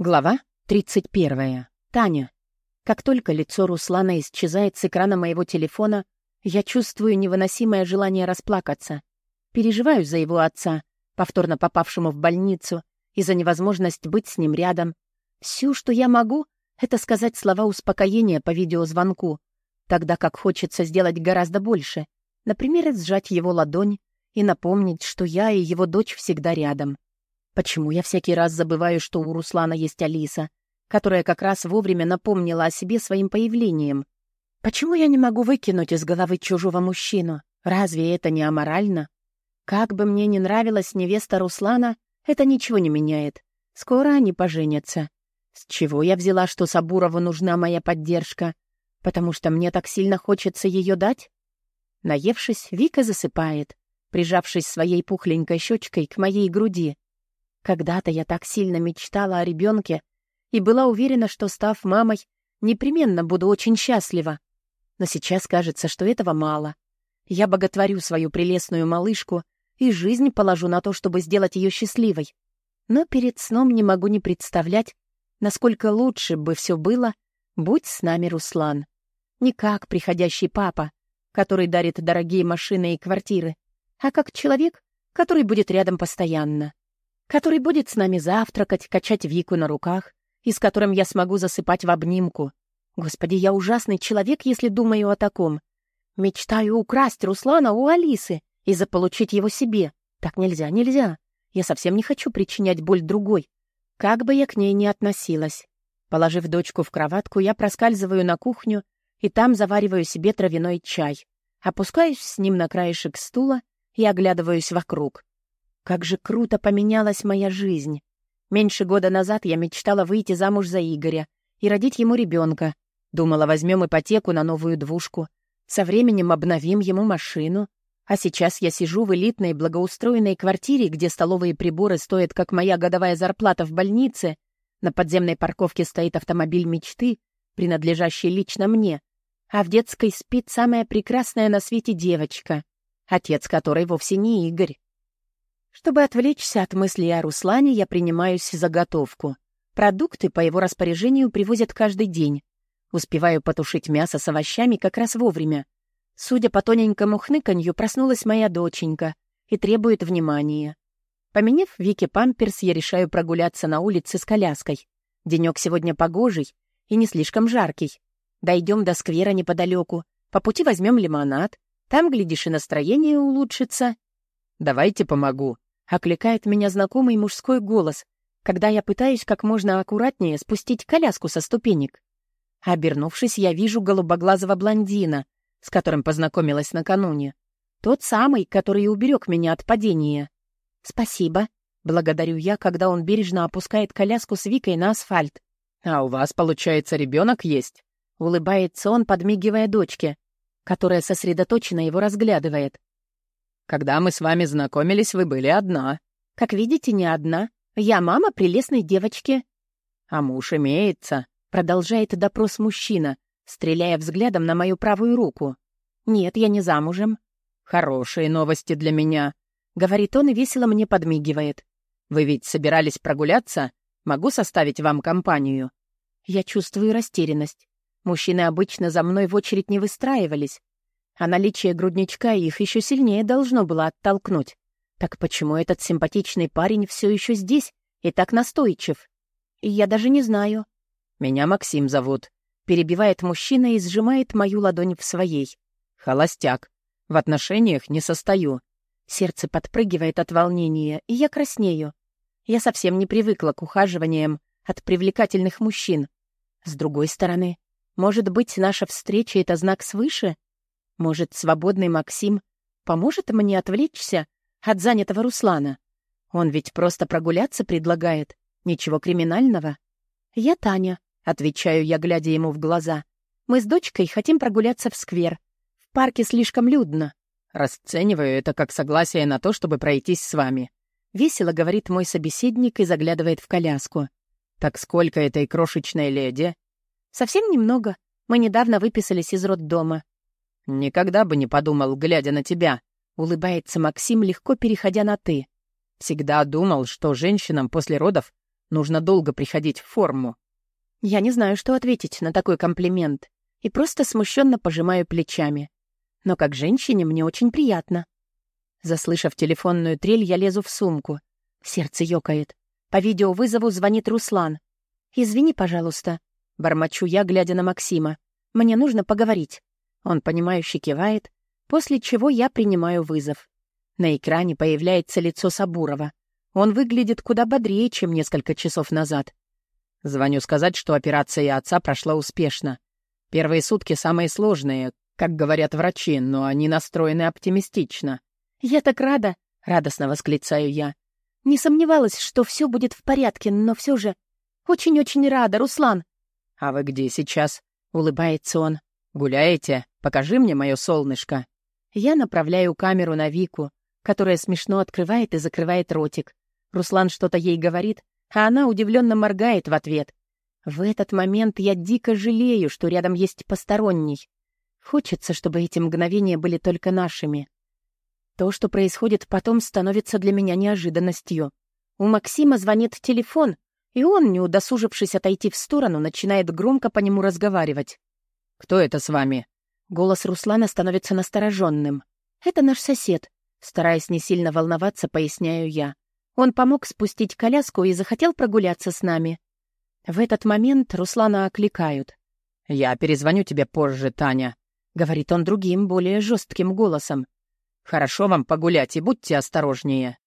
Глава 31. Таня. Как только лицо Руслана исчезает с экрана моего телефона, я чувствую невыносимое желание расплакаться. Переживаю за его отца, повторно попавшему в больницу, и за невозможность быть с ним рядом. Все, что я могу, это сказать слова успокоения по видеозвонку, тогда как хочется сделать гораздо больше. Например, сжать его ладонь и напомнить, что я и его дочь всегда рядом. Почему я всякий раз забываю, что у Руслана есть Алиса, которая как раз вовремя напомнила о себе своим появлением? Почему я не могу выкинуть из головы чужого мужчину? Разве это не аморально? Как бы мне ни нравилась невеста Руслана, это ничего не меняет. Скоро они поженятся. С чего я взяла, что Сабурову нужна моя поддержка? Потому что мне так сильно хочется ее дать? Наевшись, Вика засыпает, прижавшись своей пухленькой щечкой к моей груди. Когда-то я так сильно мечтала о ребенке и была уверена, что, став мамой, непременно буду очень счастлива. Но сейчас кажется, что этого мало. Я боготворю свою прелестную малышку и жизнь положу на то, чтобы сделать ее счастливой. Но перед сном не могу не представлять, насколько лучше бы все было, будь с нами Руслан. Не как приходящий папа, который дарит дорогие машины и квартиры, а как человек, который будет рядом постоянно который будет с нами завтракать, качать Вику на руках и с которым я смогу засыпать в обнимку. Господи, я ужасный человек, если думаю о таком. Мечтаю украсть Руслана у Алисы и заполучить его себе. Так нельзя, нельзя. Я совсем не хочу причинять боль другой. Как бы я к ней ни относилась. Положив дочку в кроватку, я проскальзываю на кухню и там завариваю себе травяной чай. Опускаюсь с ним на краешек стула и оглядываюсь вокруг. Как же круто поменялась моя жизнь. Меньше года назад я мечтала выйти замуж за Игоря и родить ему ребенка. Думала, возьмем ипотеку на новую двушку. Со временем обновим ему машину. А сейчас я сижу в элитной благоустроенной квартире, где столовые приборы стоят, как моя годовая зарплата в больнице. На подземной парковке стоит автомобиль мечты, принадлежащий лично мне. А в детской спит самая прекрасная на свете девочка, отец которой вовсе не Игорь. Чтобы отвлечься от мыслей о Руслане, я принимаюсь за готовку. Продукты по его распоряжению привозят каждый день. Успеваю потушить мясо с овощами как раз вовремя. Судя по тоненькому хныканью, проснулась моя доченька и требует внимания. Поменяв Вике памперс, я решаю прогуляться на улице с коляской. Денек сегодня погожий и не слишком жаркий. Дойдем до сквера неподалеку. По пути возьмем лимонад. Там, глядишь, и настроение улучшится. «Давайте помогу», Окликает меня знакомый мужской голос, когда я пытаюсь как можно аккуратнее спустить коляску со ступенек. Обернувшись, я вижу голубоглазого блондина, с которым познакомилась накануне. Тот самый, который уберег меня от падения. «Спасибо», — благодарю я, когда он бережно опускает коляску с Викой на асфальт. «А у вас, получается, ребенок есть?» — улыбается он, подмигивая дочке, которая сосредоточенно его разглядывает. Когда мы с вами знакомились, вы были одна. Как видите, не одна. Я мама прелестной девочки. А муж имеется, продолжает допрос мужчина, стреляя взглядом на мою правую руку. Нет, я не замужем. Хорошие новости для меня, говорит он и весело мне подмигивает. Вы ведь собирались прогуляться? Могу составить вам компанию. Я чувствую растерянность. Мужчины обычно за мной в очередь не выстраивались, а наличие грудничка их еще сильнее должно было оттолкнуть. Так почему этот симпатичный парень все еще здесь и так настойчив? Я даже не знаю. Меня Максим зовут. Перебивает мужчина и сжимает мою ладонь в своей. Холостяк. В отношениях не состою. Сердце подпрыгивает от волнения, и я краснею. Я совсем не привыкла к ухаживаниям от привлекательных мужчин. С другой стороны, может быть, наша встреча — это знак свыше — может, свободный Максим поможет мне отвлечься от занятого Руслана? Он ведь просто прогуляться предлагает. Ничего криминального. «Я Таня», — отвечаю я, глядя ему в глаза. «Мы с дочкой хотим прогуляться в сквер. В парке слишком людно». «Расцениваю это как согласие на то, чтобы пройтись с вами», — весело говорит мой собеседник и заглядывает в коляску. «Так сколько этой крошечной леди?» «Совсем немного. Мы недавно выписались из роддома. «Никогда бы не подумал, глядя на тебя», — улыбается Максим, легко переходя на «ты». «Всегда думал, что женщинам после родов Нужно долго приходить в форму». Я не знаю, что ответить на такой комплимент, и просто смущенно пожимаю плечами. Но как женщине мне очень приятно. Заслышав телефонную трель, я лезу в сумку. Сердце ёкает. По видеовызову звонит Руслан. «Извини, пожалуйста». Бормочу я, глядя на Максима. «Мне нужно поговорить». Он, понимающе кивает, после чего я принимаю вызов. На экране появляется лицо Сабурова. Он выглядит куда бодрее, чем несколько часов назад. Звоню сказать, что операция отца прошла успешно. Первые сутки самые сложные, как говорят врачи, но они настроены оптимистично. «Я так рада!» — радостно восклицаю я. «Не сомневалась, что все будет в порядке, но все же... Очень-очень рада, Руслан!» «А вы где сейчас?» — улыбается он. «Гуляете? Покажи мне мое солнышко». Я направляю камеру на Вику, которая смешно открывает и закрывает ротик. Руслан что-то ей говорит, а она удивленно моргает в ответ. В этот момент я дико жалею, что рядом есть посторонний. Хочется, чтобы эти мгновения были только нашими. То, что происходит потом, становится для меня неожиданностью. У Максима звонит телефон, и он, не удосужившись отойти в сторону, начинает громко по нему разговаривать. «Кто это с вами?» Голос Руслана становится настороженным. «Это наш сосед», — стараясь не сильно волноваться, поясняю я. Он помог спустить коляску и захотел прогуляться с нами. В этот момент Руслана окликают. «Я перезвоню тебе позже, Таня», — говорит он другим, более жестким голосом. «Хорошо вам погулять и будьте осторожнее».